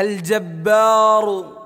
الجبار